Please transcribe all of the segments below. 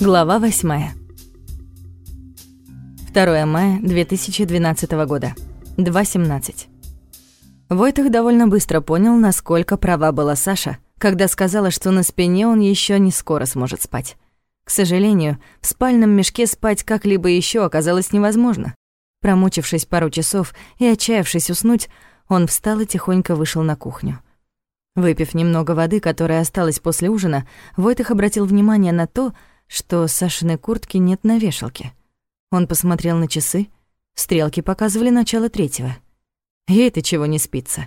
Глава 8. 2 мая 2012 года. 2.17. Войтах довольно быстро понял, насколько права была Саша, когда сказала, что на спине он еще не скоро сможет спать. К сожалению, в спальном мешке спать как-либо еще оказалось невозможно. Промучившись пару часов и отчаявшись уснуть, он встал и тихонько вышел на кухню. Выпив немного воды, которая осталась после ужина, Войтах обратил внимание на то, что Сашиной куртки нет на вешалке. Он посмотрел на часы. Стрелки показывали начало третьего. Ей-то чего не спится.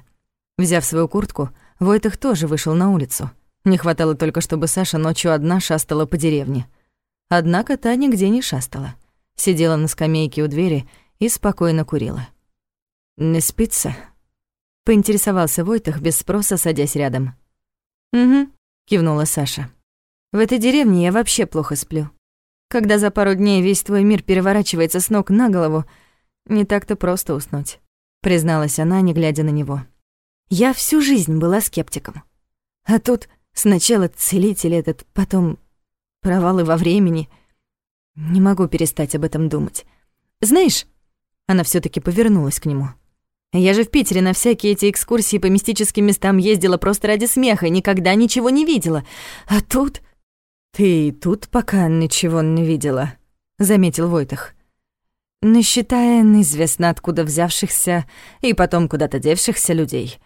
Взяв свою куртку, Войтых тоже вышел на улицу. Не хватало только, чтобы Саша ночью одна шастала по деревне. Однако та нигде не шастала. Сидела на скамейке у двери и спокойно курила. «Не спится?» — поинтересовался Войтых без спроса, садясь рядом. «Угу», — кивнула Саша. В этой деревне я вообще плохо сплю. Когда за пару дней весь твой мир переворачивается с ног на голову, не так-то просто уснуть», — призналась она, не глядя на него. «Я всю жизнь была скептиком. А тут сначала целитель этот, потом провалы во времени. Не могу перестать об этом думать. Знаешь...» Она все таки повернулась к нему. «Я же в Питере на всякие эти экскурсии по мистическим местам ездила просто ради смеха, никогда ничего не видела. А тут...» «Ты тут пока ничего не видела», — заметил Войтах. «Не считая неизвестно откуда взявшихся и потом куда-то девшихся людей.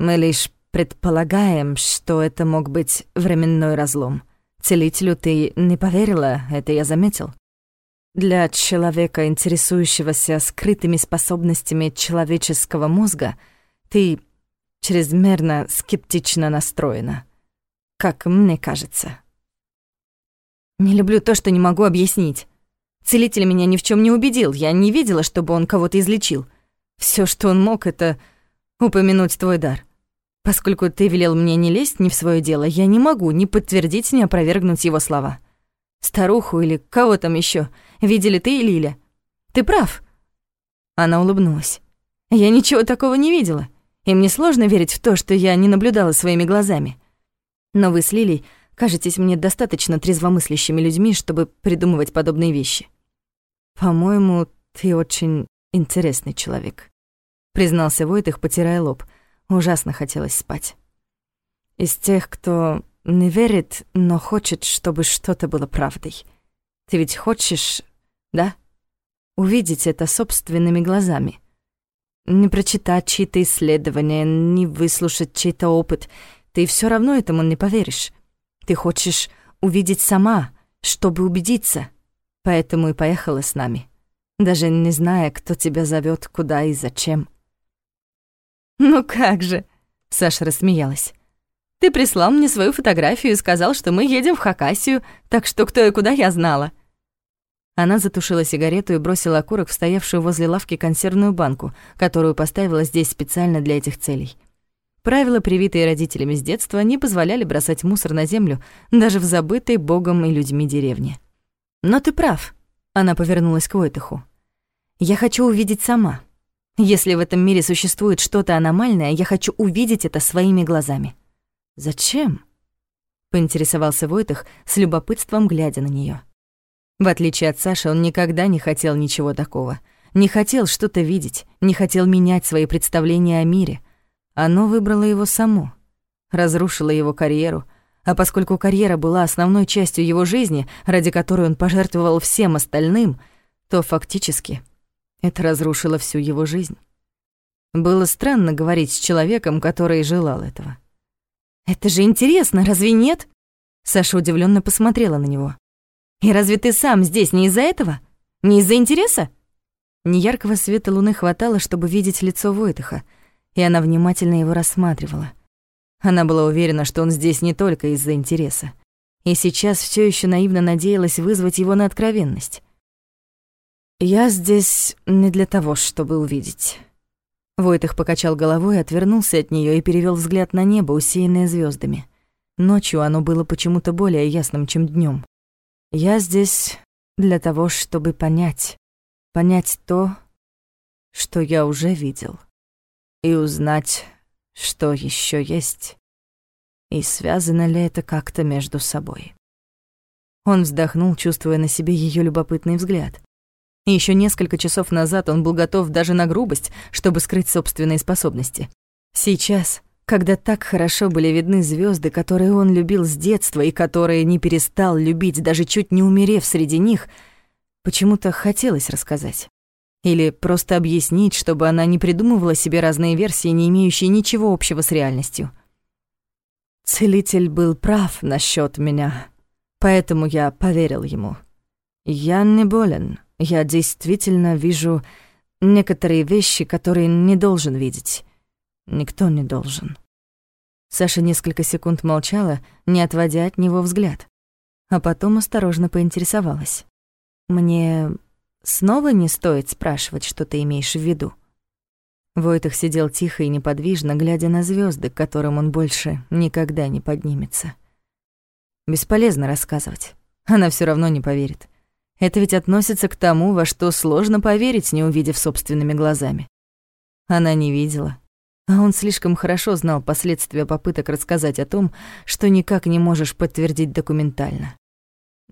Мы лишь предполагаем, что это мог быть временной разлом. Целителю ты не поверила, это я заметил. Для человека, интересующегося скрытыми способностями человеческого мозга, ты чрезмерно скептично настроена, как мне кажется». Не люблю то, что не могу объяснить. Целитель меня ни в чем не убедил, я не видела, чтобы он кого-то излечил. Все, что он мог, это упомянуть твой дар. Поскольку ты велел мне не лезть ни в свое дело, я не могу ни подтвердить, ни опровергнуть его слова. Старуху или кого там еще видели ты и Лиля. Ты прав. Она улыбнулась. Я ничего такого не видела, и мне сложно верить в то, что я не наблюдала своими глазами. Но вы с Лилей кажетесь мне достаточно трезвомыслящими людьми, чтобы придумывать подобные вещи. По-моему, ты очень интересный человек, признался Войтых, потирая лоб. Ужасно хотелось спать. Из тех, кто не верит, но хочет, чтобы что-то было правдой. Ты ведь хочешь, да? Увидеть это собственными глазами. Не прочитать чьи-то исследования, не выслушать чей-то опыт. Ты все равно этому не поверишь. Ты хочешь увидеть сама, чтобы убедиться. Поэтому и поехала с нами, даже не зная, кто тебя зовет, куда и зачем. «Ну как же!» — Саша рассмеялась. «Ты прислал мне свою фотографию и сказал, что мы едем в Хакасию, так что кто и куда я знала». Она затушила сигарету и бросила окурок в стоявшую возле лавки консервную банку, которую поставила здесь специально для этих целей. Правила, привитые родителями с детства, не позволяли бросать мусор на землю даже в забытой богом и людьми деревне. «Но ты прав», — она повернулась к Войтаху. «Я хочу увидеть сама. Если в этом мире существует что-то аномальное, я хочу увидеть это своими глазами». «Зачем?» — поинтересовался Войтах с любопытством, глядя на нее. В отличие от Саши, он никогда не хотел ничего такого. Не хотел что-то видеть, не хотел менять свои представления о мире — оно выбрало его само, разрушило его карьеру, а поскольку карьера была основной частью его жизни, ради которой он пожертвовал всем остальным, то фактически это разрушило всю его жизнь. Было странно говорить с человеком, который желал этого. «Это же интересно, разве нет?» Саша удивленно посмотрела на него. «И разве ты сам здесь не из-за этого? Не из-за интереса?» Неяркого света луны хватало, чтобы видеть лицо Войтыха — и она внимательно его рассматривала. Она была уверена, что он здесь не только из-за интереса. И сейчас все еще наивно надеялась вызвать его на откровенность. «Я здесь не для того, чтобы увидеть». Войтых покачал головой, отвернулся от нее и перевел взгляд на небо, усеянное звездами. Ночью оно было почему-то более ясным, чем днем. «Я здесь для того, чтобы понять. Понять то, что я уже видел» и узнать, что еще есть, и связано ли это как-то между собой. Он вздохнул, чувствуя на себе ее любопытный взгляд. Еще несколько часов назад он был готов даже на грубость, чтобы скрыть собственные способности. Сейчас, когда так хорошо были видны звезды, которые он любил с детства и которые не перестал любить, даже чуть не умерев среди них, почему-то хотелось рассказать. Или просто объяснить, чтобы она не придумывала себе разные версии, не имеющие ничего общего с реальностью. Целитель был прав насчет меня, поэтому я поверил ему. Я не болен, я действительно вижу некоторые вещи, которые не должен видеть. Никто не должен. Саша несколько секунд молчала, не отводя от него взгляд, а потом осторожно поинтересовалась. «Мне снова не стоит спрашивать, что ты имеешь в виду?» Войтах сидел тихо и неподвижно, глядя на звезды, к которым он больше никогда не поднимется. Бесполезно рассказывать. Она все равно не поверит. Это ведь относится к тому, во что сложно поверить, не увидев собственными глазами. Она не видела. А он слишком хорошо знал последствия попыток рассказать о том, что никак не можешь подтвердить документально.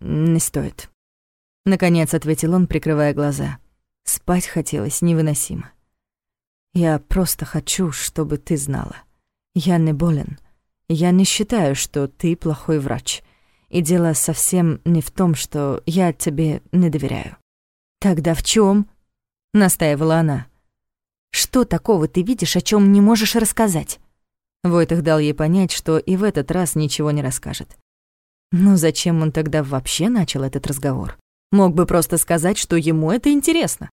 «Не стоит», — наконец ответил он, прикрывая глаза. Спать хотелось невыносимо. Я просто хочу, чтобы ты знала. Я не болен. Я не считаю, что ты плохой врач. И дело совсем не в том, что я тебе не доверяю. Тогда в чем? настаивала она. Что такого ты видишь, о чем не можешь рассказать? Войтах дал ей понять, что и в этот раз ничего не расскажет. Но зачем он тогда вообще начал этот разговор? Мог бы просто сказать, что ему это интересно.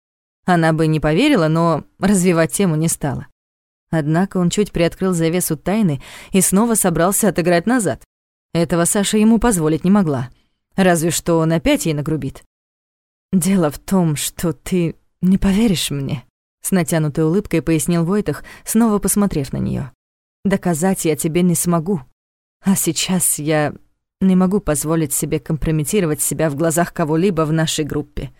Она бы не поверила, но развивать тему не стала. Однако он чуть приоткрыл завесу тайны и снова собрался отыграть назад. Этого Саша ему позволить не могла. Разве что он опять ей нагрубит. «Дело в том, что ты не поверишь мне», — с натянутой улыбкой пояснил Войтах, снова посмотрев на нее. «Доказать я тебе не смогу. А сейчас я не могу позволить себе компрометировать себя в глазах кого-либо в нашей группе.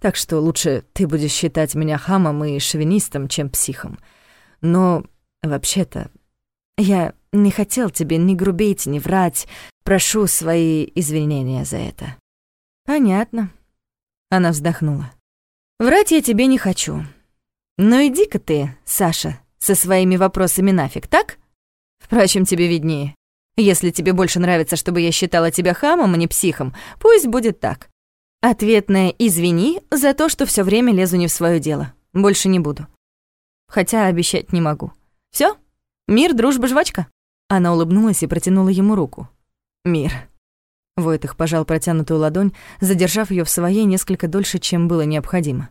Так что лучше ты будешь считать меня хамом и шовинистом, чем психом. Но вообще-то я не хотел тебе ни грубить, ни врать. Прошу свои извинения за это». «Понятно». Она вздохнула. «Врать я тебе не хочу. Но иди-ка ты, Саша, со своими вопросами нафиг, так? Впрочем, тебе виднее. Если тебе больше нравится, чтобы я считала тебя хамом, а не психом, пусть будет так. Ответное «извини» за то, что все время лезу не в свое дело. Больше не буду. Хотя обещать не могу. Все? Мир, дружба, жвачка?» Она улыбнулась и протянула ему руку. «Мир». Войтых пожал протянутую ладонь, задержав ее в своей несколько дольше, чем было необходимо.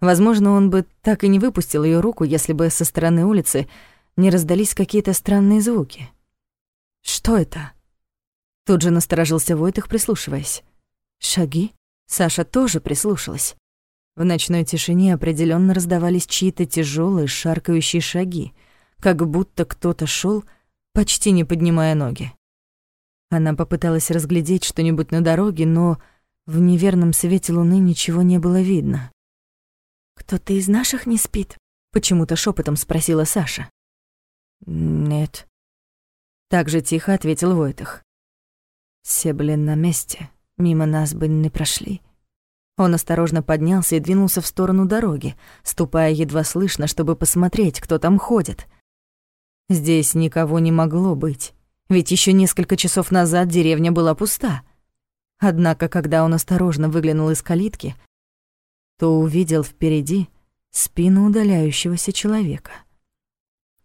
Возможно, он бы так и не выпустил ее руку, если бы со стороны улицы не раздались какие-то странные звуки. «Что это?» Тут же насторожился Войтых, прислушиваясь. «Шаги?» Саша тоже прислушалась. В ночной тишине определенно раздавались чьи-то тяжелые шаркающие шаги, как будто кто-то шел, почти не поднимая ноги. Она попыталась разглядеть что-нибудь на дороге, но в неверном свете луны ничего не было видно. «Кто-то из наших не спит?» — почему-то шепотом спросила Саша. «Нет». Так же тихо ответил Войтах. «Все были на месте, Мимо нас бы не прошли. Он осторожно поднялся и двинулся в сторону дороги, ступая едва слышно, чтобы посмотреть, кто там ходит. Здесь никого не могло быть, ведь еще несколько часов назад деревня была пуста. Однако, когда он осторожно выглянул из калитки, то увидел впереди спину удаляющегося человека.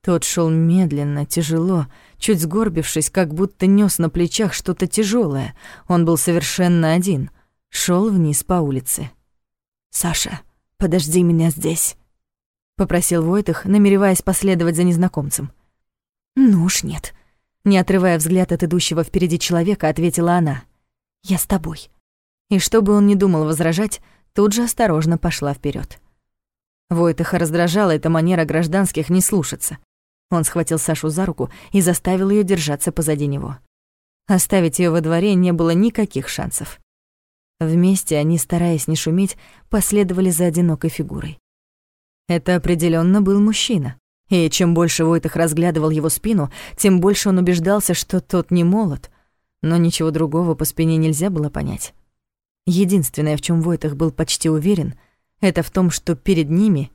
Тот шел медленно, тяжело, чуть сгорбившись, как будто нес на плечах что-то тяжелое. Он был совершенно один, шел вниз по улице. «Саша, подожди меня здесь», — попросил Войтых, намереваясь последовать за незнакомцем. «Ну уж нет», — не отрывая взгляд от идущего впереди человека, ответила она. «Я с тобой». И чтобы он не думал возражать, тут же осторожно пошла вперед. Войтыха раздражала эта манера гражданских не слушаться. Он схватил Сашу за руку и заставил ее держаться позади него. Оставить ее во дворе не было никаких шансов. Вместе они, стараясь не шуметь, последовали за одинокой фигурой. Это определенно был мужчина. И чем больше Войтах разглядывал его спину, тем больше он убеждался, что тот не молод. но ничего другого по спине нельзя было понять. Единственное, в чем Войтах был почти уверен, это в том, что перед ними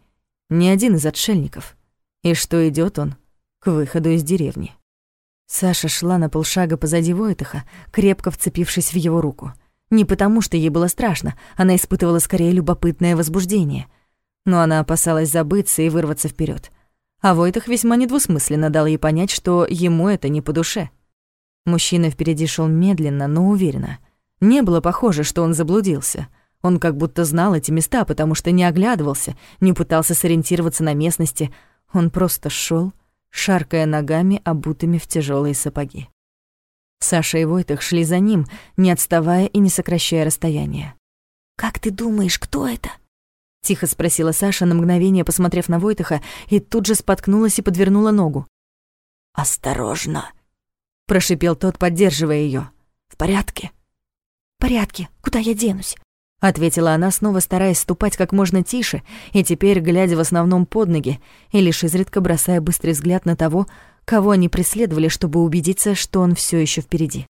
не один из отшельников, и что идет он к выходу из деревни. Саша шла на полшага позади Войтаха, крепко вцепившись в его руку. Не потому, что ей было страшно, она испытывала скорее любопытное возбуждение. Но она опасалась забыться и вырваться вперед. А Войтах весьма недвусмысленно дал ей понять, что ему это не по душе. Мужчина впереди шел медленно, но уверенно. Не было похоже, что он заблудился. Он как будто знал эти места, потому что не оглядывался, не пытался сориентироваться на местности. Он просто шел, шаркая ногами, обутыми в тяжелые сапоги. Саша и Войтах шли за ним, не отставая и не сокращая расстояние. «Как ты думаешь, кто это?» — тихо спросила Саша на мгновение, посмотрев на Войтаха, и тут же споткнулась и подвернула ногу. «Осторожно!» — прошипел тот, поддерживая ее. «В порядке?» «В порядке. Куда я денусь?» — ответила она, снова стараясь ступать как можно тише, и теперь глядя в основном под ноги, и лишь изредка бросая быстрый взгляд на того, кого они преследовали, чтобы убедиться, что он все еще впереди.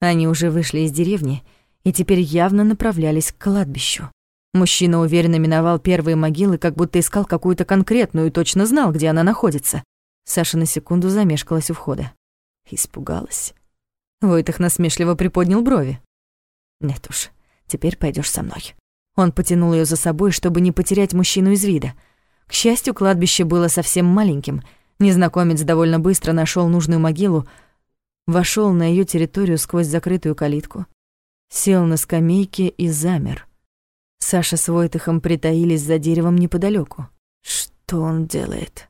Они уже вышли из деревни и теперь явно направлялись к кладбищу. Мужчина уверенно миновал первые могилы, как будто искал какую-то конкретную и точно знал, где она находится. Саша на секунду замешкалась у входа. Испугалась. Войтах насмешливо приподнял брови. «Нет уж, теперь пойдешь со мной». Он потянул ее за собой, чтобы не потерять мужчину из вида. К счастью, кладбище было совсем маленьким. Незнакомец довольно быстро нашел нужную могилу, вошел на ее территорию сквозь закрытую калитку, сел на скамейке и замер. Саша с Войтахом притаились за деревом неподалеку. Что он делает?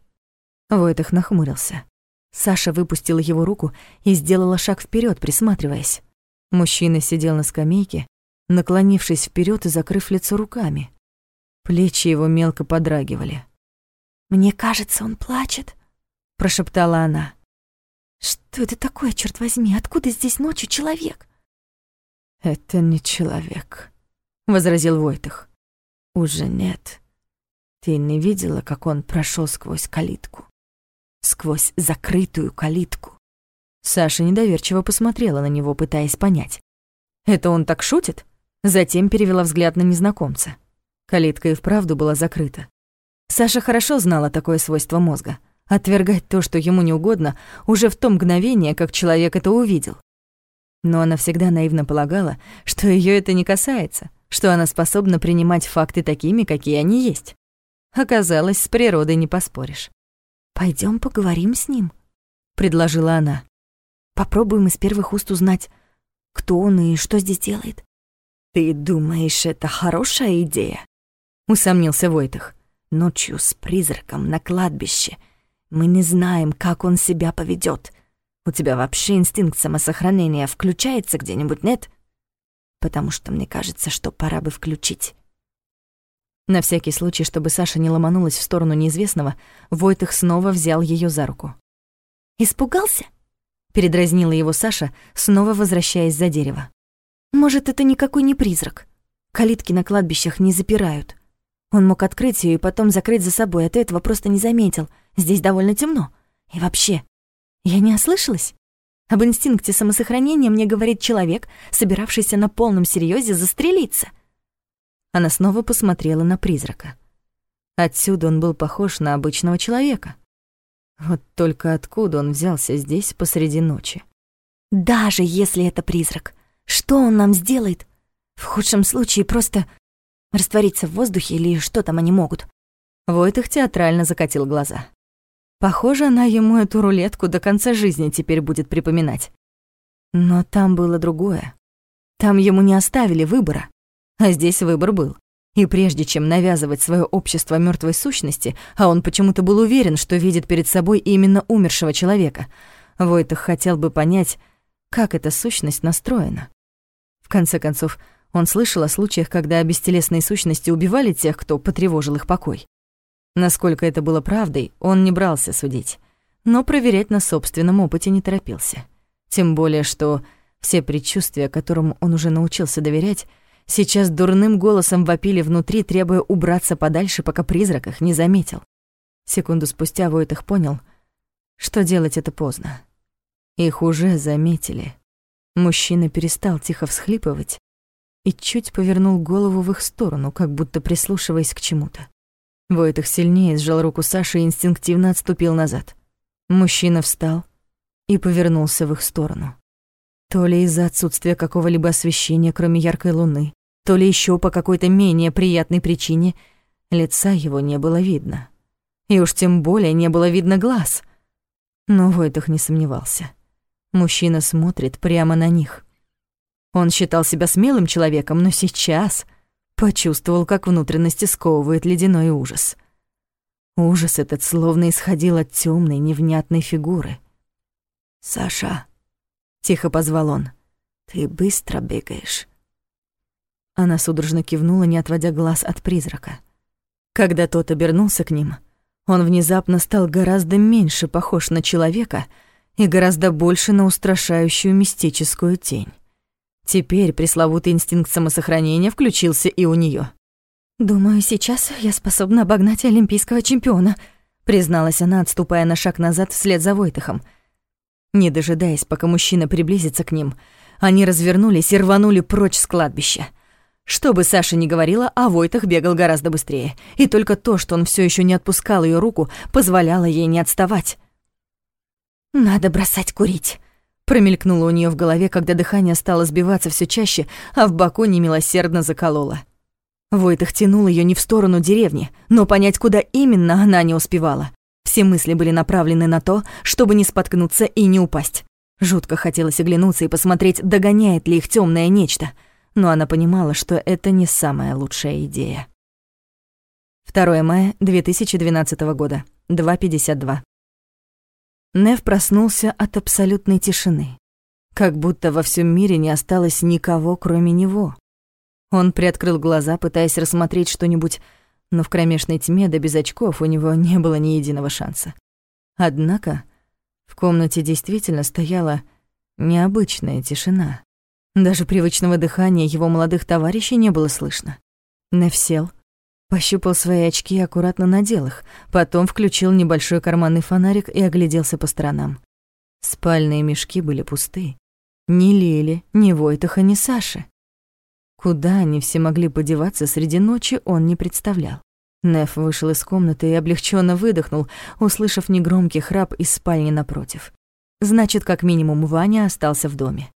Войтах нахмурился. Саша выпустила его руку и сделала шаг вперед, присматриваясь. Мужчина сидел на скамейке, наклонившись вперед и закрыв лицо руками. Плечи его мелко подрагивали. «Мне кажется, он плачет», — прошептала она. «Что это такое, черт возьми? Откуда здесь ночью человек?» «Это не человек», — возразил Войтых. «Уже нет. Ты не видела, как он прошел сквозь калитку? Сквозь закрытую калитку?» Саша недоверчиво посмотрела на него, пытаясь понять. «Это он так шутит?» Затем перевела взгляд на незнакомца. Калитка и вправду была закрыта. Саша хорошо знала такое свойство мозга — отвергать то, что ему не угодно, уже в то мгновение, как человек это увидел. Но она всегда наивно полагала, что ее это не касается, что она способна принимать факты такими, какие они есть. Оказалось, с природой не поспоришь. Пойдем поговорим с ним», — предложила она. Попробуем из первых уст узнать, кто он и что здесь делает. «Ты думаешь, это хорошая идея?» — усомнился Войтах. «Ночью с призраком на кладбище. Мы не знаем, как он себя поведет. У тебя вообще инстинкт самосохранения включается где-нибудь, нет? Потому что мне кажется, что пора бы включить». На всякий случай, чтобы Саша не ломанулась в сторону неизвестного, Войтых снова взял ее за руку. «Испугался?» Передразнила его Саша, снова возвращаясь за дерево. «Может, это никакой не призрак. Калитки на кладбищах не запирают. Он мог открыть ее и потом закрыть за собой, а ты этого просто не заметил. Здесь довольно темно. И вообще, я не ослышалась? Об инстинкте самосохранения мне говорит человек, собиравшийся на полном серьезе застрелиться». Она снова посмотрела на призрака. Отсюда он был похож на обычного человека. Вот только откуда он взялся здесь посреди ночи? Даже если это призрак, что он нам сделает? В худшем случае просто раствориться в воздухе или что там они могут? Войтых театрально закатил глаза. Похоже, она ему эту рулетку до конца жизни теперь будет припоминать. Но там было другое. Там ему не оставили выбора, а здесь выбор был. И прежде чем навязывать свое общество мертвой сущности, а он почему-то был уверен, что видит перед собой именно умершего человека, Войтах хотел бы понять, как эта сущность настроена. В конце концов, он слышал о случаях, когда бестелесные сущности убивали тех, кто потревожил их покой. Насколько это было правдой, он не брался судить, но проверять на собственном опыте не торопился. Тем более, что все предчувствия, которым он уже научился доверять, сейчас дурным голосом вопили внутри, требуя убраться подальше, пока призрак их не заметил. Секунду спустя Войтых понял, что делать это поздно. Их уже заметили. Мужчина перестал тихо всхлипывать и чуть повернул голову в их сторону, как будто прислушиваясь к чему-то. Войтых сильнее сжал руку Саши и инстинктивно отступил назад. Мужчина встал и повернулся в их сторону. То ли из-за отсутствия какого-либо освещения, кроме яркой луны, то ли еще по какой-то менее приятной причине, лица его не было видно. И уж тем более не было видно глаз. Но Войтых не сомневался. Мужчина смотрит прямо на них. Он считал себя смелым человеком, но сейчас почувствовал, как внутренности сковывает ледяной ужас. Ужас этот словно исходил от темной невнятной фигуры. «Саша», — тихо позвал он, — «ты быстро бегаешь». Она судорожно кивнула, не отводя глаз от призрака. Когда тот обернулся к ним, он внезапно стал гораздо меньше похож на человека и гораздо больше на устрашающую мистическую тень. Теперь пресловутый инстинкт самосохранения включился и у нее. «Думаю, сейчас я способна обогнать олимпийского чемпиона», призналась она, отступая на шаг назад вслед за Войтахом. Не дожидаясь, пока мужчина приблизится к ним, они развернулись и рванули прочь с кладбища. Что бы Саша ни говорила, а Войтах бегал гораздо быстрее, и только то, что он все еще не отпускал ее руку, позволяло ей не отставать. «Надо бросать курить», Промелькнуло у нее в голове, когда дыхание стало сбиваться все чаще, а в боку немилосердно закололо. Войтах тянул ее не в сторону деревни, но понять, куда именно, она не успевала. Все мысли были направлены на то, чтобы не споткнуться и не упасть. Жутко хотелось оглянуться и посмотреть, догоняет ли их темное нечто, но она понимала, что это не самая лучшая идея. 2 мая 2012 года, 2.52. Нев проснулся от абсолютной тишины. Как будто во всем мире не осталось никого, кроме него. Он приоткрыл глаза, пытаясь рассмотреть что-нибудь, но в кромешной тьме да без очков у него не было ни единого шанса. Однако в комнате действительно стояла необычная тишина. Даже привычного дыхания его молодых товарищей не было слышно. Нев сел, Пощупал свои очки и аккуратно надел их, потом включил небольшой карманный фонарик и огляделся по сторонам. Спальные мешки были пусты. Ни Лили, ни Войтаха, ни Саши. Куда они все могли подеваться среди ночи, он не представлял. Неф вышел из комнаты и облегченно выдохнул, услышав негромкий храп из спальни напротив. Значит, как минимум Ваня остался в доме.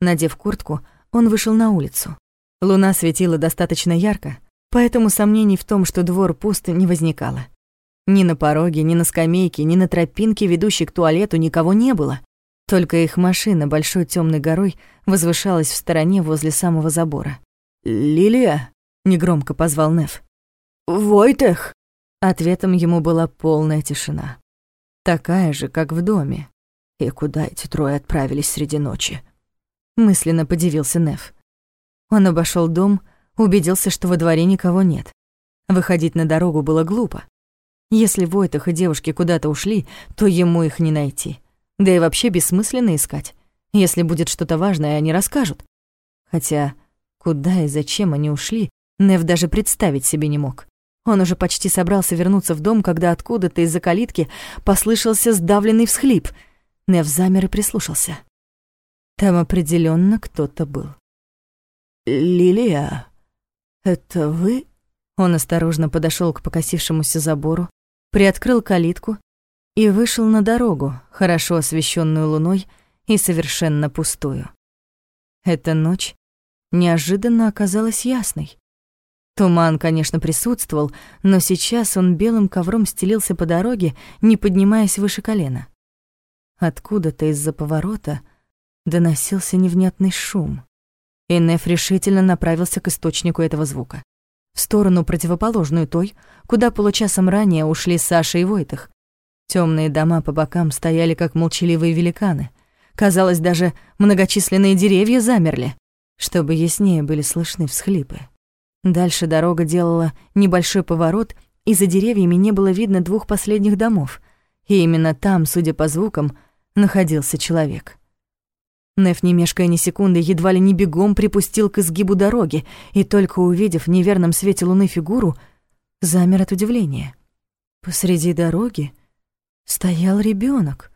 Надев куртку, он вышел на улицу. Луна светила достаточно ярко, поэтому сомнений в том, что двор пуст, не возникало. Ни на пороге, ни на скамейке, ни на тропинке, ведущей к туалету, никого не было. Только их машина большой темной горой возвышалась в стороне возле самого забора. «Лилия?» — негромко позвал Нев. «Войтех?» Ответом ему была полная тишина. Такая же, как в доме. И куда эти трое отправились среди ночи? Мысленно подивился Нев. Он обошел дом, убедился, что во дворе никого нет. Выходить на дорогу было глупо. Если Войтах и девушки куда-то ушли, то ему их не найти. Да и вообще бессмысленно искать. Если будет что-то важное, они расскажут. Хотя куда и зачем они ушли, Нев даже представить себе не мог. Он уже почти собрался вернуться в дом, когда откуда-то из-за калитки послышался сдавленный всхлип. Нев замер и прислушался. Там определенно кто-то был. «Лилия», «Это вы?» Он осторожно подошел к покосившемуся забору, приоткрыл калитку и вышел на дорогу, хорошо освещенную луной и совершенно пустую. Эта ночь неожиданно оказалась ясной. Туман, конечно, присутствовал, но сейчас он белым ковром стелился по дороге, не поднимаясь выше колена. Откуда-то из-за поворота доносился невнятный шум и Неф решительно направился к источнику этого звука. В сторону, противоположную той, куда получасом ранее ушли Саша и Войтых. Темные дома по бокам стояли, как молчаливые великаны. Казалось, даже многочисленные деревья замерли, чтобы яснее были слышны всхлипы. Дальше дорога делала небольшой поворот, и за деревьями не было видно двух последних домов. И именно там, судя по звукам, находился человек. Неф, не мешкая ни секунды, едва ли не бегом припустил к изгибу дороги, и только увидев в неверном свете луны фигуру, замер от удивления. Посреди дороги стоял ребенок.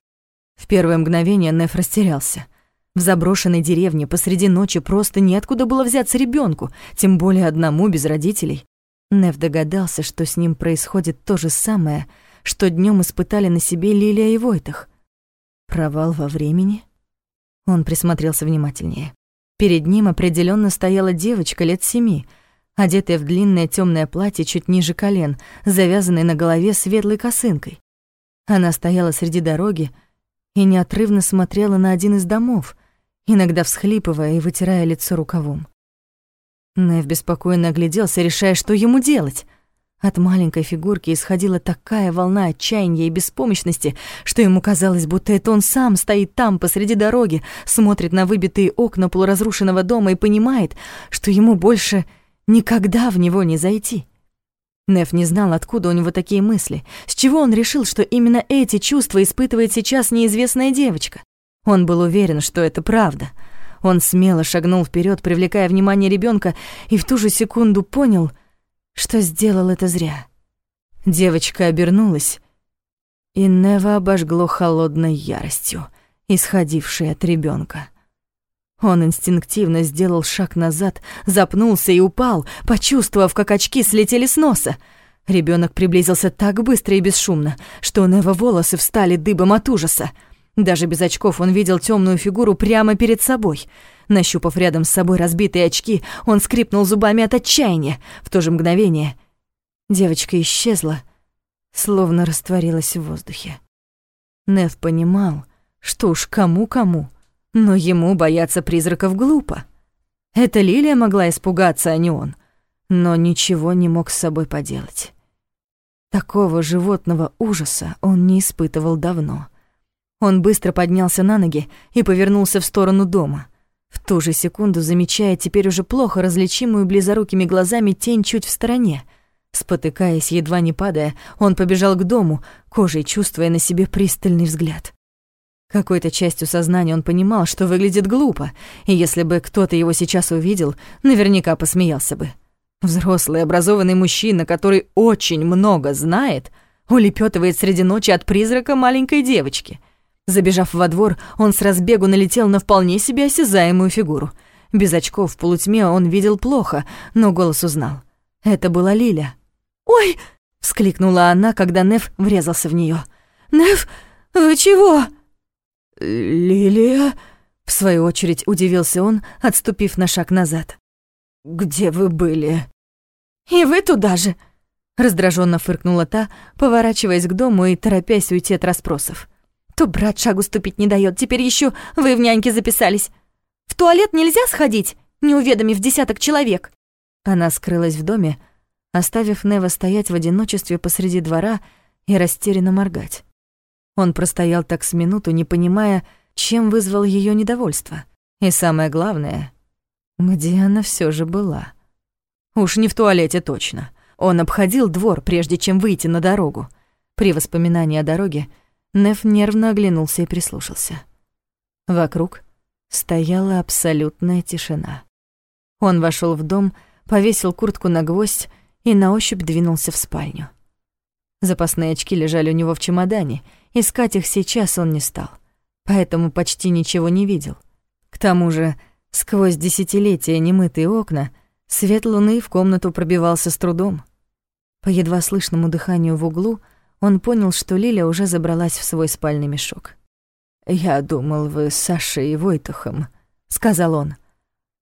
В первое мгновение Неф растерялся. В заброшенной деревне посреди ночи просто неоткуда было взяться ребенку, тем более одному без родителей. Нев догадался, что с ним происходит то же самое, что днем испытали на себе Лилия и Войтах. Провал во времени? Он присмотрелся внимательнее. Перед ним определенно стояла девочка лет семи, одетая в длинное темное платье чуть ниже колен, завязанной на голове светлой косынкой. Она стояла среди дороги и неотрывно смотрела на один из домов, иногда всхлипывая и вытирая лицо рукавом. Нев беспокойно огляделся, решая, что ему делать. От маленькой фигурки исходила такая волна отчаяния и беспомощности, что ему казалось, будто это он сам стоит там, посреди дороги, смотрит на выбитые окна полуразрушенного дома и понимает, что ему больше никогда в него не зайти. Нев не знал, откуда у него такие мысли, с чего он решил, что именно эти чувства испытывает сейчас неизвестная девочка. Он был уверен, что это правда. Он смело шагнул вперед, привлекая внимание ребенка, и в ту же секунду понял, что сделал это зря. Девочка обернулась, и Нева обожгло холодной яростью, исходившей от ребенка. Он инстинктивно сделал шаг назад, запнулся и упал, почувствовав, как очки слетели с носа. Ребенок приблизился так быстро и бесшумно, что у Нева волосы встали дыбом от ужаса. Даже без очков он видел темную фигуру прямо перед собой. Нащупав рядом с собой разбитые очки, он скрипнул зубами от отчаяния. В то же мгновение девочка исчезла, словно растворилась в воздухе. Нев понимал, что уж кому-кому, но ему бояться призраков глупо. Это Лилия могла испугаться, а не он, но ничего не мог с собой поделать. Такого животного ужаса он не испытывал давно. Он быстро поднялся на ноги и повернулся в сторону дома. В ту же секунду замечая теперь уже плохо различимую близорукими глазами тень чуть в стороне. Спотыкаясь, едва не падая, он побежал к дому, кожей чувствуя на себе пристальный взгляд. Какой-то частью сознания он понимал, что выглядит глупо, и если бы кто-то его сейчас увидел, наверняка посмеялся бы. Взрослый образованный мужчина, который очень много знает, улепетывает среди ночи от призрака маленькой девочки. Забежав во двор, он с разбегу налетел на вполне себе осязаемую фигуру. Без очков в полутьме он видел плохо, но голос узнал. Это была Лиля. «Ой!» — вскликнула она, когда Нев врезался в нее. «Нев, вы чего?» «Лилия?» — в свою очередь удивился он, отступив на шаг назад. «Где вы были?» «И вы туда же!» — раздраженно фыркнула та, поворачиваясь к дому и торопясь уйти от расспросов. «То брат шагу ступить не дает, теперь еще вы в няньке записались. В туалет нельзя сходить, не уведомив десяток человек?» Она скрылась в доме, оставив Нева стоять в одиночестве посреди двора и растерянно моргать. Он простоял так с минуту, не понимая, чем вызвал ее недовольство. И самое главное, где она все же была. Уж не в туалете точно. Он обходил двор, прежде чем выйти на дорогу. При воспоминании о дороге Неф нервно оглянулся и прислушался. Вокруг стояла абсолютная тишина. Он вошел в дом, повесил куртку на гвоздь и на ощупь двинулся в спальню. Запасные очки лежали у него в чемодане, искать их сейчас он не стал, поэтому почти ничего не видел. К тому же, сквозь десятилетия немытые окна, свет луны в комнату пробивался с трудом. По едва слышному дыханию в углу он понял, что Лиля уже забралась в свой спальный мешок. «Я думал, вы с Сашей и Войтухом», — сказал он.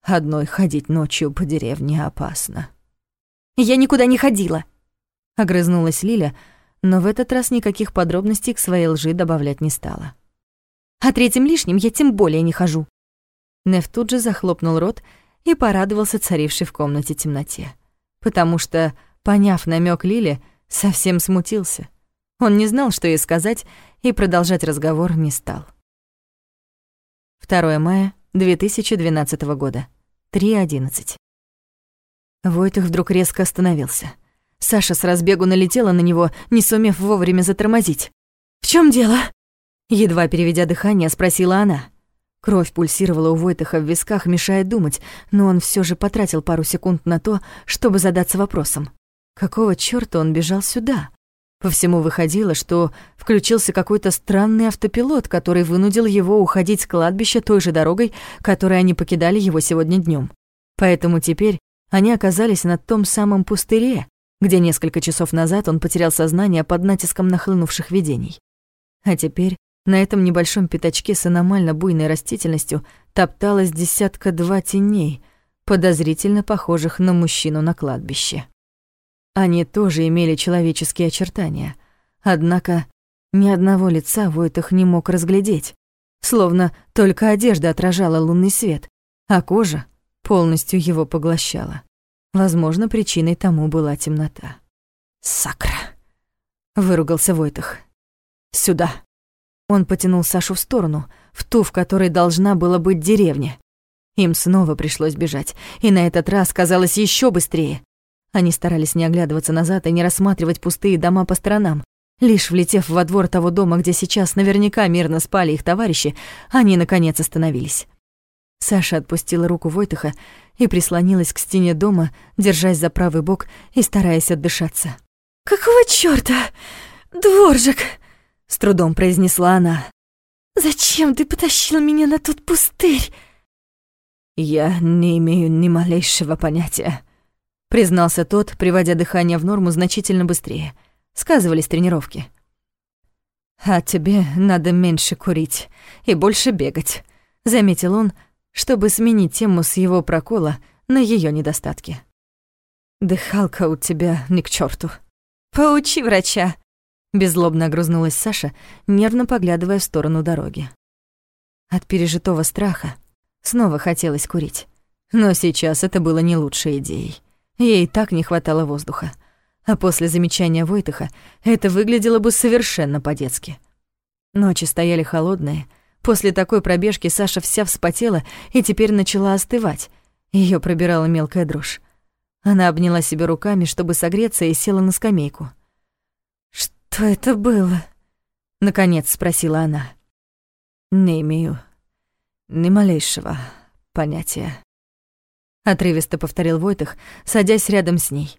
«Одной ходить ночью по деревне опасно». «Я никуда не ходила», Огрызнулась Лиля, но в этот раз никаких подробностей к своей лжи добавлять не стала. «А третьим лишним я тем более не хожу». Нев тут же захлопнул рот и порадовался царившей в комнате темноте. Потому что, поняв намек Лили, совсем смутился. Он не знал, что ей сказать, и продолжать разговор не стал. 2 мая 2012 года, 3.11. Войтых вдруг резко остановился — Саша с разбегу налетела на него, не сумев вовремя затормозить. «В чем дело?» Едва переведя дыхание, спросила она. Кровь пульсировала у Войтаха в висках, мешая думать, но он все же потратил пару секунд на то, чтобы задаться вопросом. Какого чёрта он бежал сюда? По всему выходило, что включился какой-то странный автопилот, который вынудил его уходить с кладбища той же дорогой, которой они покидали его сегодня днем. Поэтому теперь они оказались на том самом пустыре, где несколько часов назад он потерял сознание под натиском нахлынувших видений. А теперь на этом небольшом пятачке с аномально буйной растительностью топталось десятка-два теней, подозрительно похожих на мужчину на кладбище. Они тоже имели человеческие очертания, однако ни одного лица Войтах не мог разглядеть, словно только одежда отражала лунный свет, а кожа полностью его поглощала. Возможно, причиной тому была темнота. «Сакра!» — выругался Войтах. «Сюда!» Он потянул Сашу в сторону, в ту, в которой должна была быть деревня. Им снова пришлось бежать, и на этот раз казалось еще быстрее. Они старались не оглядываться назад и не рассматривать пустые дома по сторонам. Лишь влетев во двор того дома, где сейчас наверняка мирно спали их товарищи, они, наконец, остановились. Саша отпустила руку Войтаха и прислонилась к стене дома, держась за правый бок и стараясь отдышаться. «Какого чёрта? Дворжик!» — с трудом произнесла она. «Зачем ты потащил меня на тот пустырь?» «Я не имею ни малейшего понятия», признался тот, приводя дыхание в норму значительно быстрее. Сказывались тренировки. «А тебе надо меньше курить и больше бегать», — заметил он, чтобы сменить тему с его прокола на ее недостатки. «Дыхалка у тебя ни к черту. «Поучи врача», — беззлобно огрызнулась Саша, нервно поглядывая в сторону дороги. От пережитого страха снова хотелось курить. Но сейчас это было не лучшей идеей. Ей так не хватало воздуха. А после замечания Войтыха это выглядело бы совершенно по-детски. Ночи стояли холодные. После такой пробежки Саша вся вспотела и теперь начала остывать. Ее пробирала мелкая дрожь. Она обняла себя руками, чтобы согреться, и села на скамейку. «Что это было?» — наконец спросила она. «Не имею ни малейшего понятия», отрывисто повторил Войтых, садясь рядом с ней.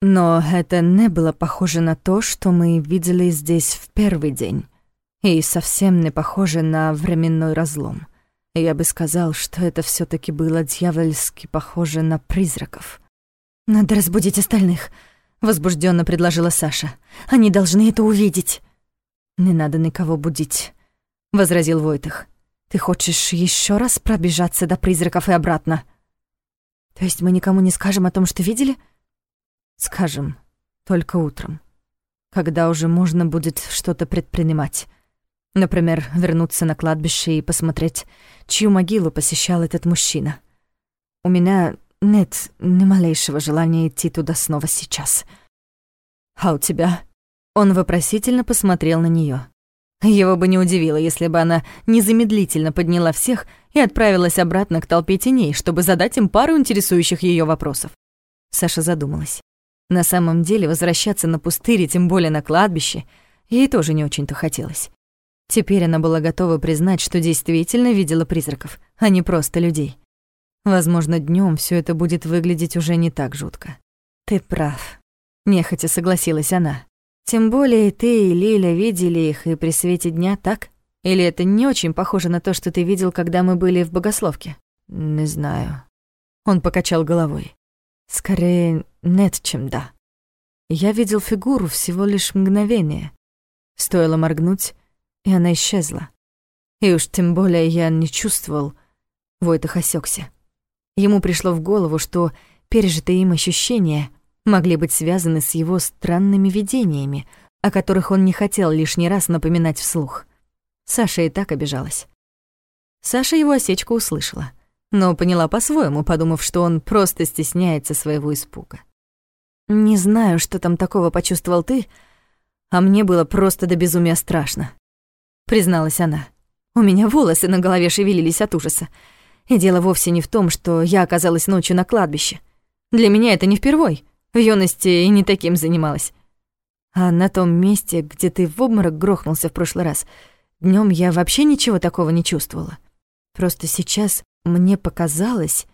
Но это не было похоже на то, что мы видели здесь в первый день, и совсем не похоже на временной разлом. Я бы сказал, что это все таки было дьявольски похоже на призраков. «Надо разбудить остальных», — возбужденно предложила Саша. «Они должны это увидеть». «Не надо никого будить», — возразил Войтых. «Ты хочешь еще раз пробежаться до призраков и обратно?» То есть мы никому не скажем о том, что видели? Скажем, только утром, когда уже можно будет что-то предпринимать. Например, вернуться на кладбище и посмотреть, чью могилу посещал этот мужчина. У меня нет ни малейшего желания идти туда снова сейчас. А у тебя? Он вопросительно посмотрел на нее. Его бы не удивило, если бы она незамедлительно подняла всех и отправилась обратно к толпе теней, чтобы задать им пару интересующих ее вопросов. Саша задумалась. На самом деле возвращаться на пустыре, тем более на кладбище, ей тоже не очень-то хотелось. Теперь она была готова признать, что действительно видела призраков, а не просто людей. Возможно, днем все это будет выглядеть уже не так жутко. «Ты прав», — нехотя согласилась она. Тем более ты и Лиля видели их и при свете дня, так? Или это не очень похоже на то, что ты видел, когда мы были в богословке? Не знаю. Он покачал головой. Скорее, нет, чем да. Я видел фигуру всего лишь мгновение. Стоило моргнуть, и она исчезла. И уж тем более я не чувствовал... Войтах осёкся. Ему пришло в голову, что пережитые им ощущения могли быть связаны с его странными видениями, о которых он не хотел лишний раз напоминать вслух. Саша и так обижалась. Саша его осечку услышала, но поняла по-своему, подумав, что он просто стесняется своего испуга. «Не знаю, что там такого почувствовал ты, а мне было просто до безумия страшно», — призналась она. «У меня волосы на голове шевелились от ужаса. И дело вовсе не в том, что я оказалась ночью на кладбище. Для меня это не впервой. В юности и не таким занималась. А на том месте, где ты в обморок грохнулся в прошлый раз, днем я вообще ничего такого не чувствовала. Просто сейчас мне показалось,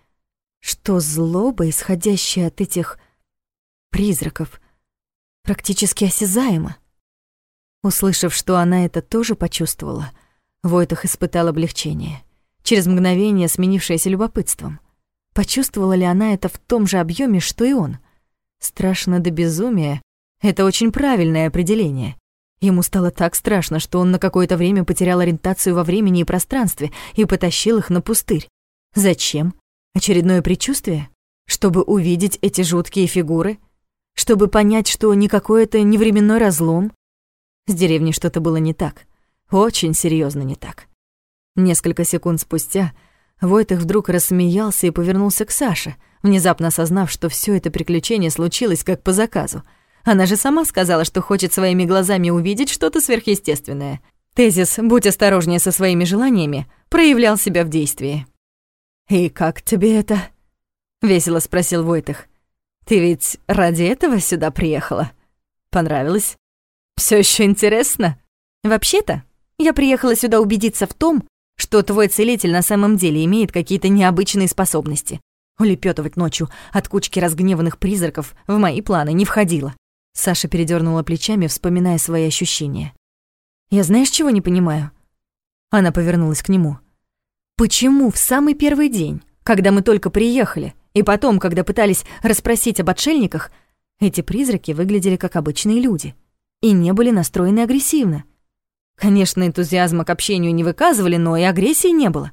что злоба, исходящая от этих призраков, практически осязаемо. Услышав, что она это тоже почувствовала, Войтах испытал облегчение, через мгновение сменившееся любопытством. Почувствовала ли она это в том же объеме, что и он? Страшно до безумия — это очень правильное определение. Ему стало так страшно, что он на какое-то время потерял ориентацию во времени и пространстве и потащил их на пустырь. Зачем? Очередное предчувствие? Чтобы увидеть эти жуткие фигуры? Чтобы понять, что никакой это не временной разлом? С деревней что-то было не так. Очень серьезно не так. Несколько секунд спустя Войтых вдруг рассмеялся и повернулся к Саше, внезапно осознав, что все это приключение случилось как по заказу. Она же сама сказала, что хочет своими глазами увидеть что-то сверхъестественное. Тезис «будь осторожнее со своими желаниями» проявлял себя в действии. «И как тебе это?» — весело спросил Войтых. «Ты ведь ради этого сюда приехала? Понравилось? Все еще интересно?» «Вообще-то, я приехала сюда убедиться в том, что твой целитель на самом деле имеет какие-то необычные способности. Улепетывать ночью от кучки разгневанных призраков в мои планы не входило». Саша передернула плечами, вспоминая свои ощущения. «Я знаешь, чего не понимаю?» Она повернулась к нему. Почему в самый первый день, когда мы только приехали, и потом, когда пытались расспросить об отшельниках, эти призраки выглядели как обычные люди и не были настроены агрессивно? Конечно, энтузиазма к общению не выказывали, но и агрессии не было.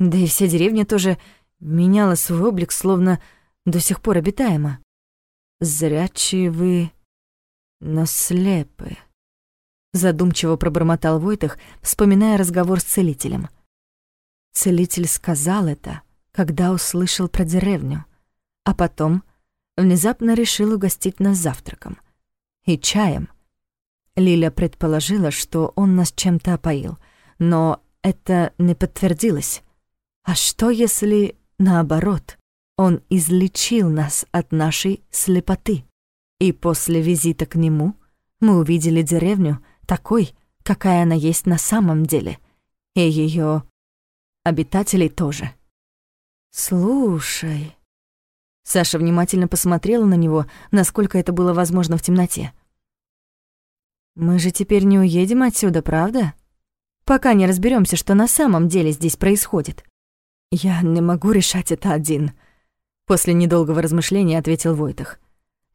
Да и вся деревня тоже меняла свой облик, словно до сих пор обитаема. «Зрячие вы, но слепы», — задумчиво пробормотал Войтах, вспоминая разговор с целителем — Целитель сказал это, когда услышал про деревню, а потом внезапно решил угостить нас завтраком и чаем. Лиля предположила, что он нас чем-то опоил, но это не подтвердилось. А что, если наоборот, он излечил нас от нашей слепоты? И после визита к нему мы увидели деревню такой, какая она есть на самом деле, и ее обитателей тоже. «Слушай...» Саша внимательно посмотрела на него, насколько это было возможно в темноте. «Мы же теперь не уедем отсюда, правда? Пока не разберемся, что на самом деле здесь происходит». «Я не могу решать это один», — после недолгого размышления ответил Войтах.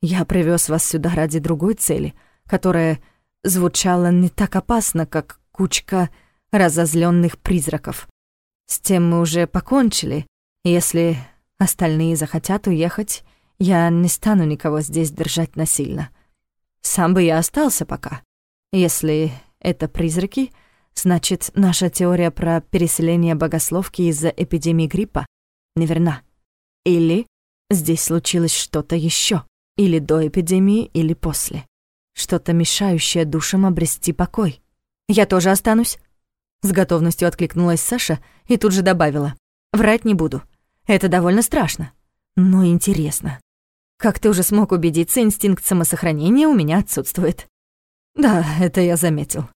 «Я привез вас сюда ради другой цели, которая звучала не так опасно, как кучка разозленных призраков. С тем мы уже покончили. Если остальные захотят уехать, я не стану никого здесь держать насильно. Сам бы я остался пока. Если это призраки, значит, наша теория про переселение богословки из-за эпидемии гриппа неверна. Или здесь случилось что-то еще, или до эпидемии, или после. Что-то мешающее душам обрести покой. Я тоже останусь, с готовностью откликнулась Саша и тут же добавила. «Врать не буду. Это довольно страшно. Но интересно. Как ты уже смог убедиться, инстинкт самосохранения у меня отсутствует». «Да, это я заметил».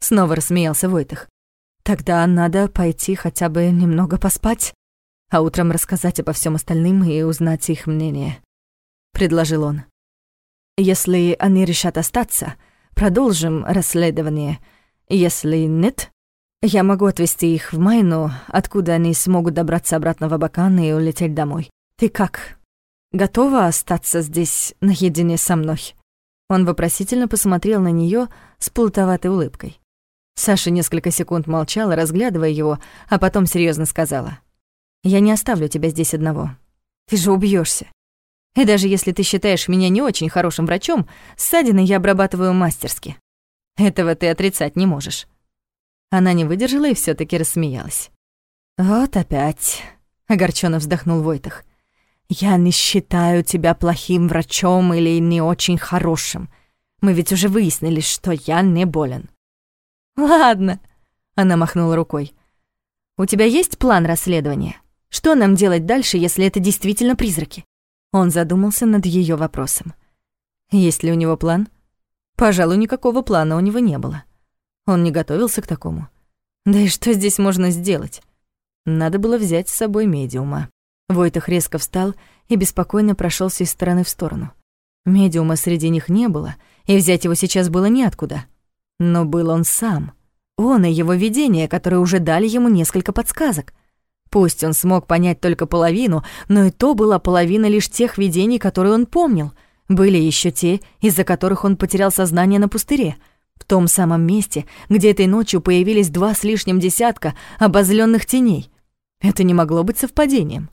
Снова рассмеялся Войтых. «Тогда надо пойти хотя бы немного поспать, а утром рассказать обо всем остальным и узнать их мнение», — предложил он. «Если они решат остаться, продолжим расследование. Если нет, я могу отвезти их в Майну, откуда они смогут добраться обратно в Абакан и улететь домой. Ты как? Готова остаться здесь наедине со мной?» Он вопросительно посмотрел на нее с плутоватой улыбкой. Саша несколько секунд молчала, разглядывая его, а потом серьезно сказала. «Я не оставлю тебя здесь одного. Ты же убьешься. И даже если ты считаешь меня не очень хорошим врачом, ссадины я обрабатываю мастерски. Этого ты отрицать не можешь. Она не выдержала и все таки рассмеялась. «Вот опять», — огорченно вздохнул Войтах. «Я не считаю тебя плохим врачом или не очень хорошим. Мы ведь уже выяснили, что я не болен». «Ладно», — она махнула рукой. «У тебя есть план расследования? Что нам делать дальше, если это действительно призраки?» Он задумался над ее вопросом. Есть ли у него план? Пожалуй, никакого плана у него не было. Он не готовился к такому. Да и что здесь можно сделать? Надо было взять с собой медиума. Войтах резко встал и беспокойно прошелся из стороны в сторону. Медиума среди них не было, и взять его сейчас было неоткуда. Но был он сам. Он и его видения, которые уже дали ему несколько подсказок. Пусть он смог понять только половину, но и то была половина лишь тех видений, которые он помнил. Были еще те, из-за которых он потерял сознание на пустыре, в том самом месте, где этой ночью появились два с лишним десятка обозленных теней. Это не могло быть совпадением.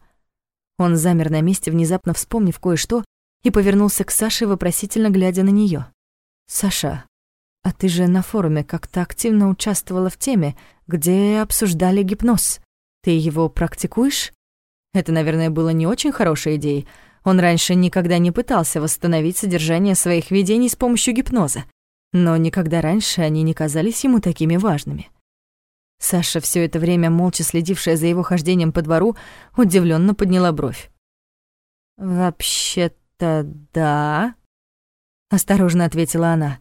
Он замер на месте, внезапно вспомнив кое-что, и повернулся к Саше, вопросительно глядя на нее. «Саша, а ты же на форуме как-то активно участвовала в теме, где обсуждали гипноз. Ты его практикуешь?» Это, наверное, было не очень хорошей идеей. Он раньше никогда не пытался восстановить содержание своих видений с помощью гипноза. Но никогда раньше они не казались ему такими важными. Саша, все это время молча следившая за его хождением по двору, удивленно подняла бровь. «Вообще-то да», — осторожно ответила она.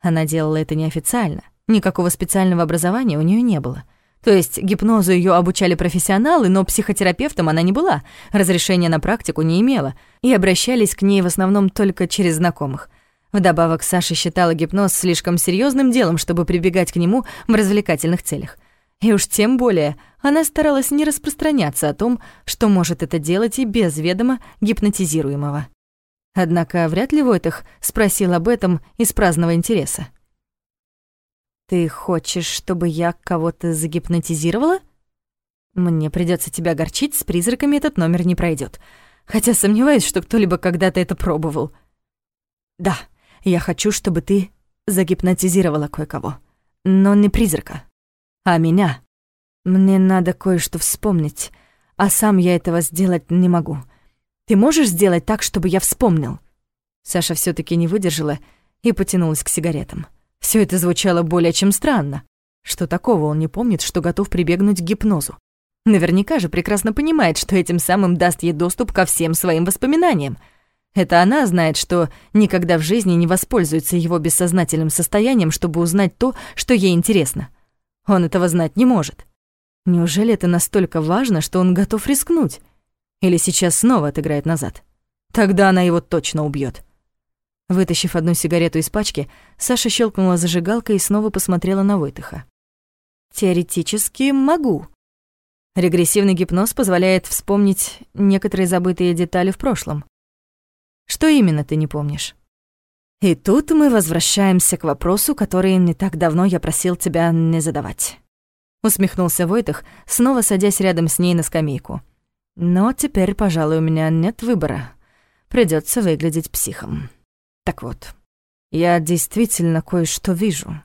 Она делала это неофициально, никакого специального образования у нее не было. То есть гипнозу ее обучали профессионалы, но психотерапевтом она не была, разрешения на практику не имела, и обращались к ней в основном только через знакомых. Вдобавок, Саша считала гипноз слишком серьезным делом, чтобы прибегать к нему в развлекательных целях. И уж тем более она старалась не распространяться о том, что может это делать и без ведома гипнотизируемого. Однако вряд ли Войтах спросил об этом из праздного интереса. «Ты хочешь, чтобы я кого-то загипнотизировала?» «Мне придется тебя огорчить, с призраками этот номер не пройдет. Хотя сомневаюсь, что кто-либо когда-то это пробовал». «Да», я хочу, чтобы ты загипнотизировала кое-кого. Но не призрака, а меня. Мне надо кое-что вспомнить, а сам я этого сделать не могу. Ты можешь сделать так, чтобы я вспомнил?» Саша все таки не выдержала и потянулась к сигаретам. Все это звучало более чем странно. Что такого он не помнит, что готов прибегнуть к гипнозу? Наверняка же прекрасно понимает, что этим самым даст ей доступ ко всем своим воспоминаниям — это она знает, что никогда в жизни не воспользуется его бессознательным состоянием, чтобы узнать то, что ей интересно. Он этого знать не может. Неужели это настолько важно, что он готов рискнуть? Или сейчас снова отыграет назад? Тогда она его точно убьет. Вытащив одну сигарету из пачки, Саша щелкнула зажигалкой и снова посмотрела на Войтыха. «Теоретически могу». Регрессивный гипноз позволяет вспомнить некоторые забытые детали в прошлом. Что именно ты не помнишь? И тут мы возвращаемся к вопросу, который не так давно я просил тебя не задавать. Усмехнулся Войтах, снова садясь рядом с ней на скамейку. Но теперь, пожалуй, у меня нет выбора. Придется выглядеть психом. Так вот, я действительно кое-что вижу.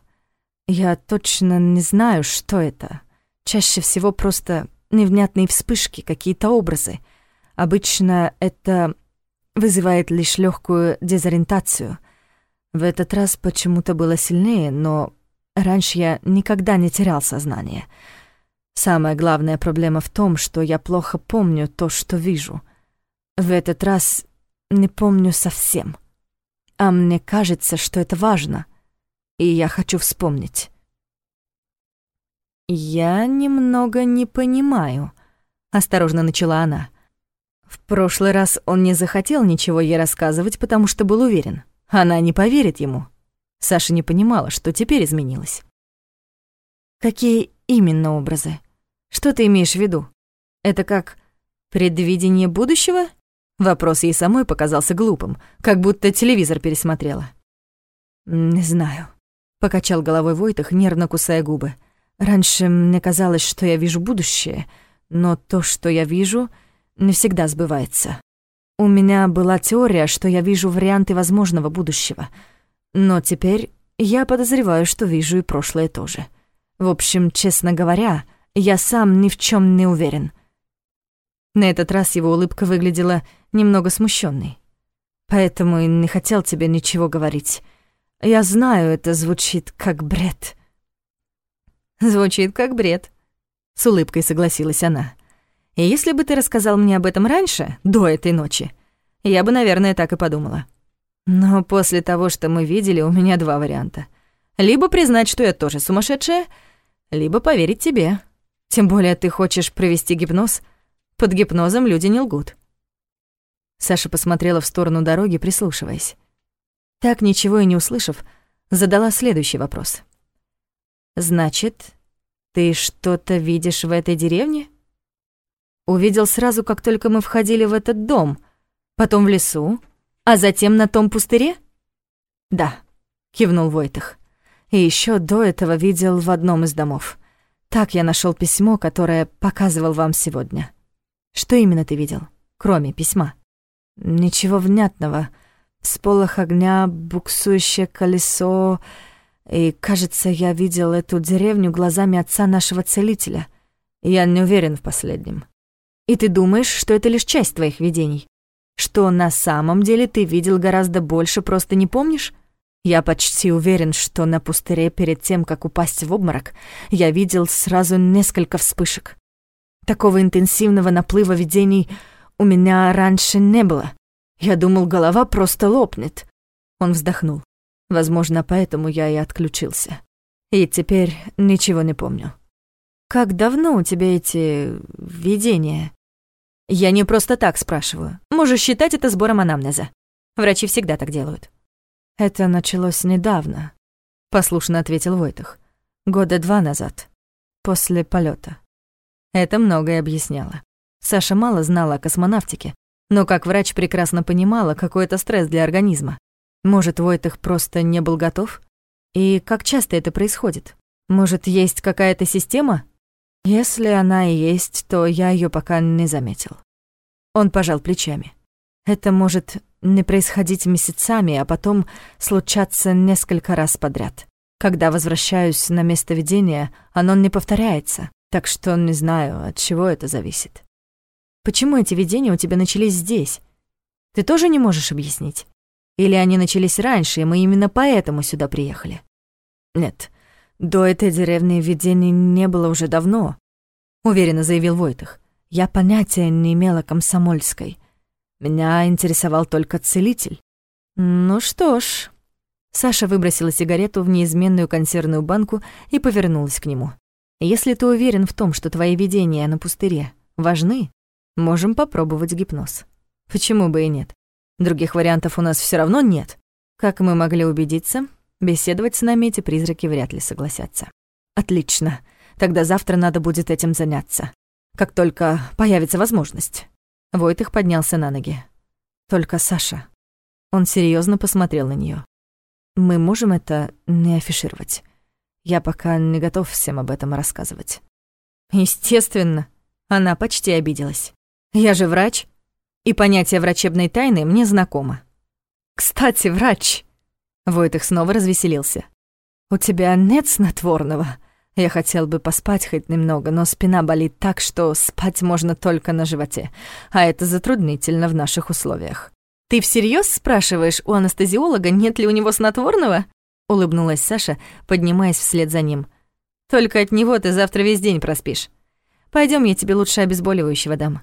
Я точно не знаю, что это. Чаще всего просто невнятные вспышки, какие-то образы. Обычно это вызывает лишь легкую дезориентацию. В этот раз почему-то было сильнее, но раньше я никогда не терял сознание. Самая главная проблема в том, что я плохо помню то, что вижу. В этот раз не помню совсем. А мне кажется, что это важно, и я хочу вспомнить. «Я немного не понимаю», — осторожно начала она. — в прошлый раз он не захотел ничего ей рассказывать, потому что был уверен. Она не поверит ему. Саша не понимала, что теперь изменилось. «Какие именно образы? Что ты имеешь в виду? Это как предвидение будущего?» Вопрос ей самой показался глупым, как будто телевизор пересмотрела. «Не знаю», — покачал головой Войтах, нервно кусая губы. «Раньше мне казалось, что я вижу будущее, но то, что я вижу, не всегда сбывается. У меня была теория, что я вижу варианты возможного будущего, но теперь я подозреваю, что вижу и прошлое тоже. В общем, честно говоря, я сам ни в чем не уверен. На этот раз его улыбка выглядела немного смущенной. Поэтому и не хотел тебе ничего говорить. Я знаю, это звучит как бред. Звучит как бред, с улыбкой согласилась она. И если бы ты рассказал мне об этом раньше, до этой ночи, я бы, наверное, так и подумала. Но после того, что мы видели, у меня два варианта. Либо признать, что я тоже сумасшедшая, либо поверить тебе. Тем более ты хочешь провести гипноз. Под гипнозом люди не лгут. Саша посмотрела в сторону дороги, прислушиваясь. Так, ничего и не услышав, задала следующий вопрос. «Значит, ты что-то видишь в этой деревне?» Увидел сразу, как только мы входили в этот дом, потом в лесу, а затем на том пустыре? Да, кивнул Войтых. И еще до этого видел в одном из домов. Так я нашел письмо, которое показывал вам сегодня. Что именно ты видел, кроме письма? Ничего внятного. Сполох огня, буксующее колесо... И, кажется, я видел эту деревню глазами отца нашего целителя. Я не уверен в последнем. И ты думаешь, что это лишь часть твоих видений? Что на самом деле ты видел гораздо больше, просто не помнишь? Я почти уверен, что на пустыре перед тем, как упасть в обморок, я видел сразу несколько вспышек. Такого интенсивного наплыва видений у меня раньше не было. Я думал, голова просто лопнет. Он вздохнул. Возможно, поэтому я и отключился. И теперь ничего не помню. Как давно у тебя эти видения? Я не просто так спрашиваю. Можешь считать это сбором анамнеза. Врачи всегда так делают. Это началось недавно, послушно ответил Войтах. Года два назад, после полета. Это многое объясняло. Саша мало знала о космонавтике, но как врач прекрасно понимала, какой это стресс для организма. Может, Войтах просто не был готов? И как часто это происходит? Может, есть какая-то система? Если она и есть, то я ее пока не заметил. Он пожал плечами. Это может не происходить месяцами, а потом случаться несколько раз подряд. Когда возвращаюсь на место видения, оно не повторяется, так что не знаю, от чего это зависит. Почему эти видения у тебя начались здесь? Ты тоже не можешь объяснить? Или они начались раньше, и мы именно поэтому сюда приехали? Нет, до этой деревни видений не было уже давно, уверенно заявил Войтах. Я понятия не имела комсомольской. Меня интересовал только целитель. Ну что ж... Саша выбросила сигарету в неизменную консервную банку и повернулась к нему. «Если ты уверен в том, что твои видения на пустыре важны, можем попробовать гипноз. Почему бы и нет? Других вариантов у нас все равно нет. Как мы могли убедиться, беседовать с нами эти призраки вряд ли согласятся. Отлично. Тогда завтра надо будет этим заняться. Как только появится возможность. Войтых поднялся на ноги. Только Саша. Он серьезно посмотрел на нее. Мы можем это не афишировать. Я пока не готов всем об этом рассказывать. Естественно, она почти обиделась. Я же врач, и понятие врачебной тайны мне знакомо. Кстати, врач. Войтых снова развеселился. У тебя нет снотворного? Я хотел бы поспать хоть немного, но спина болит так, что спать можно только на животе, а это затруднительно в наших условиях. «Ты всерьез спрашиваешь у анестезиолога, нет ли у него снотворного?» — улыбнулась Саша, поднимаясь вслед за ним. «Только от него ты завтра весь день проспишь. Пойдем, я тебе лучше обезболивающего дам».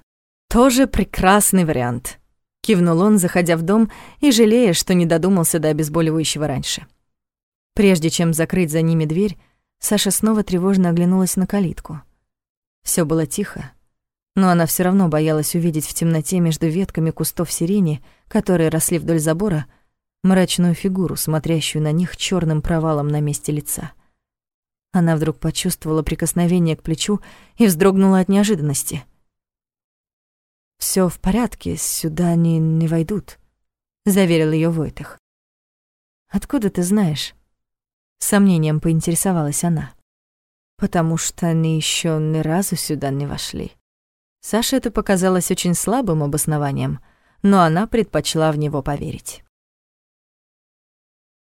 «Тоже прекрасный вариант», — кивнул он, заходя в дом и жалея, что не додумался до обезболивающего раньше. Прежде чем закрыть за ними дверь, Саша снова тревожно оглянулась на калитку. Все было тихо, но она все равно боялась увидеть в темноте между ветками кустов сирени, которые росли вдоль забора, мрачную фигуру, смотрящую на них черным провалом на месте лица. Она вдруг почувствовала прикосновение к плечу и вздрогнула от неожиданности. Все в порядке, сюда они не войдут», — заверил ее Войтых. «Откуда ты знаешь?» С сомнением поинтересовалась она. «Потому что они еще ни разу сюда не вошли». Саше это показалось очень слабым обоснованием, но она предпочла в него поверить.